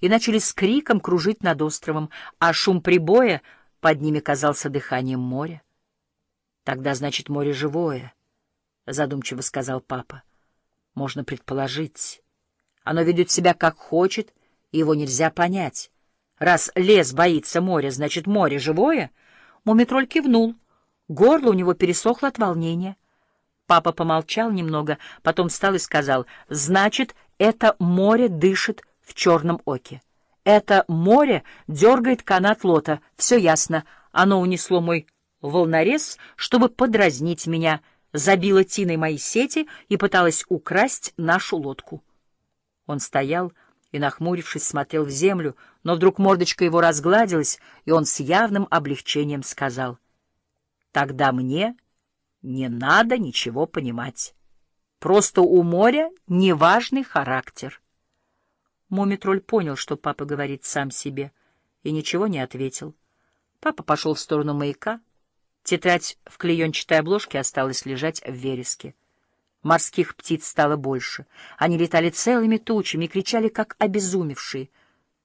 и начали с криком кружить над островом, а шум прибоя под ними казался дыханием моря. «Тогда, значит, море живое», — задумчиво сказал папа. «Можно предположить. Оно ведет себя как хочет, и его нельзя понять. Раз лес боится моря, значит, море живое?» Мумитроль кивнул. Горло у него пересохло от волнения. Папа помолчал немного, потом встал и сказал, «Значит, это море дышит в черном оке. Это море дергает канат лота. Все ясно. Оно унесло мой волнорез, чтобы подразнить меня, забило тиной мои сети и пыталось украсть нашу лодку». Он стоял и, нахмурившись, смотрел в землю, но вдруг мордочка его разгладилась, и он с явным облегчением сказал, «Тогда мне...» Не надо ничего понимать. Просто у моря неважный характер. Мумитроль понял, что папа говорит сам себе, и ничего не ответил. Папа пошел в сторону маяка. Тетрадь в клеенчатой обложке осталась лежать в вереске. Морских птиц стало больше. Они летали целыми тучами и кричали, как обезумевшие.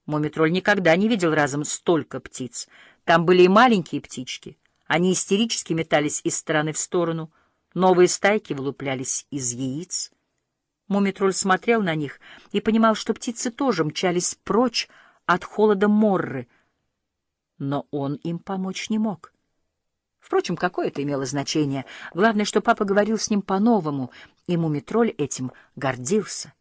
Мумитроль никогда не видел разом столько птиц. Там были и маленькие птички — они истерически метались из стороны в сторону, новые стайки вылуплялись из яиц. Мумитроль смотрел на них и понимал, что птицы тоже мчались прочь от холода Морры, но он им помочь не мог. Впрочем, какое это имело значение? Главное, что папа говорил с ним по-новому, и Мумитроль этим гордился.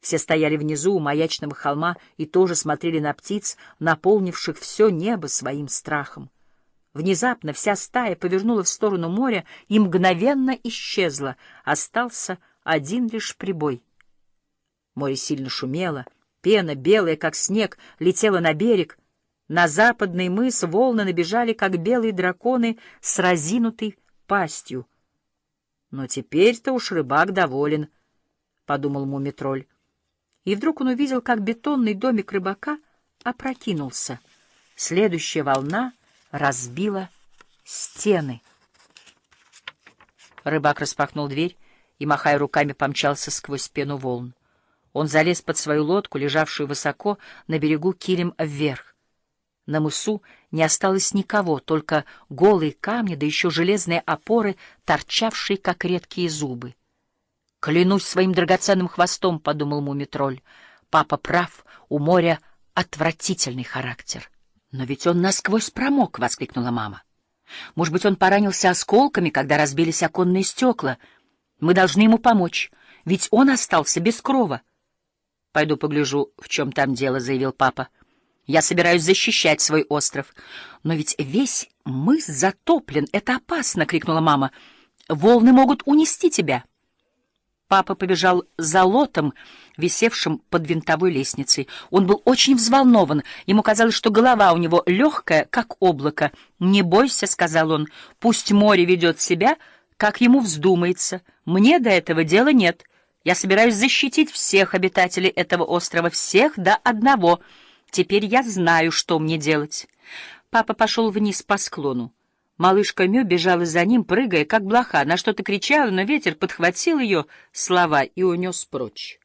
Все стояли внизу у маячного холма и тоже смотрели на птиц, наполнивших все небо своим страхом. Внезапно вся стая повернула в сторону моря и мгновенно исчезла. Остался один лишь прибой. Море сильно шумело, пена, белая, как снег, летела на берег. На западный мыс волны набежали, как белые драконы с разинутой пастью. Но теперь-то уж рыбак доволен, — подумал мумитроль. И вдруг он увидел, как бетонный домик рыбака опрокинулся. Следующая волна — разбила стены. Рыбак распахнул дверь и, махая руками, помчался сквозь пену волн. Он залез под свою лодку, лежавшую высоко на берегу килем вверх. На мысу не осталось никого, только голые камни, да еще железные опоры, торчавшие, как редкие зубы. «Клянусь своим драгоценным хвостом», — подумал Мумитроль. «Папа прав, у моря отвратительный характер». «Но ведь он насквозь промок!» — воскликнула мама. «Может быть, он поранился осколками, когда разбились оконные стекла. Мы должны ему помочь, ведь он остался без крова». «Пойду погляжу, в чем там дело», — заявил папа. «Я собираюсь защищать свой остров». «Но ведь весь мыс затоплен, это опасно!» — крикнула мама. «Волны могут унести тебя». Папа побежал за лотом, висевшим под винтовой лестницей. Он был очень взволнован. Ему казалось, что голова у него легкая, как облако. «Не бойся», — сказал он, — «пусть море ведет себя, как ему вздумается. Мне до этого дела нет. Я собираюсь защитить всех обитателей этого острова, всех до одного. Теперь я знаю, что мне делать». Папа пошел вниз по склону. Малышка Мю бежала за ним, прыгая, как блоха. На что-то кричала, но ветер подхватил ее слова и унес прочь.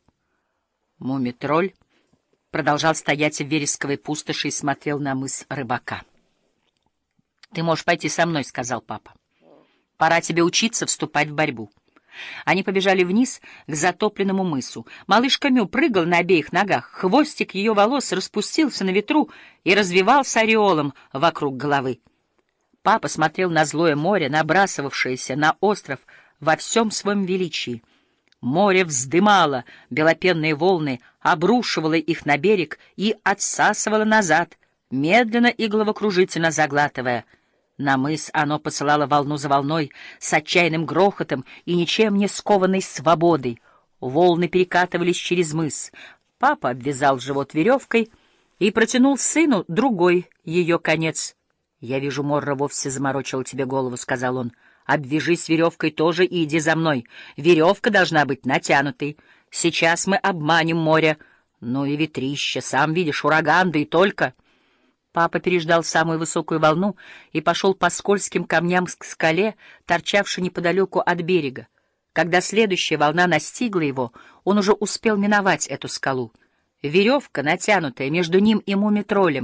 Мумитроль продолжал стоять в вересковой пустоши и смотрел на мыс рыбака. — Ты можешь пойти со мной, — сказал папа. — Пора тебе учиться вступать в борьбу. Они побежали вниз к затопленному мысу. Малышка Мю прыгал на обеих ногах. Хвостик ее волос распустился на ветру и развивался ореолом вокруг головы. Папа смотрел на злое море, набрасывавшееся на остров во всем своем величии. Море вздымало белопенные волны, обрушивало их на берег и отсасывало назад, медленно и головокружительно заглатывая. На мыс оно посылало волну за волной с отчаянным грохотом и ничем не скованной свободой. Волны перекатывались через мыс. Папа обвязал живот веревкой и протянул сыну другой ее конец — «Я вижу, Морра вовсе заморочила тебе голову», — сказал он. «Обвяжись веревкой тоже и иди за мной. Веревка должна быть натянутой. Сейчас мы обманем море. Ну и ветрище, сам видишь, ураган, да и только...» Папа переждал самую высокую волну и пошел по скользким камням к скале, торчавшей неподалеку от берега. Когда следующая волна настигла его, он уже успел миновать эту скалу. Веревка, натянутая между ним и мумитролем,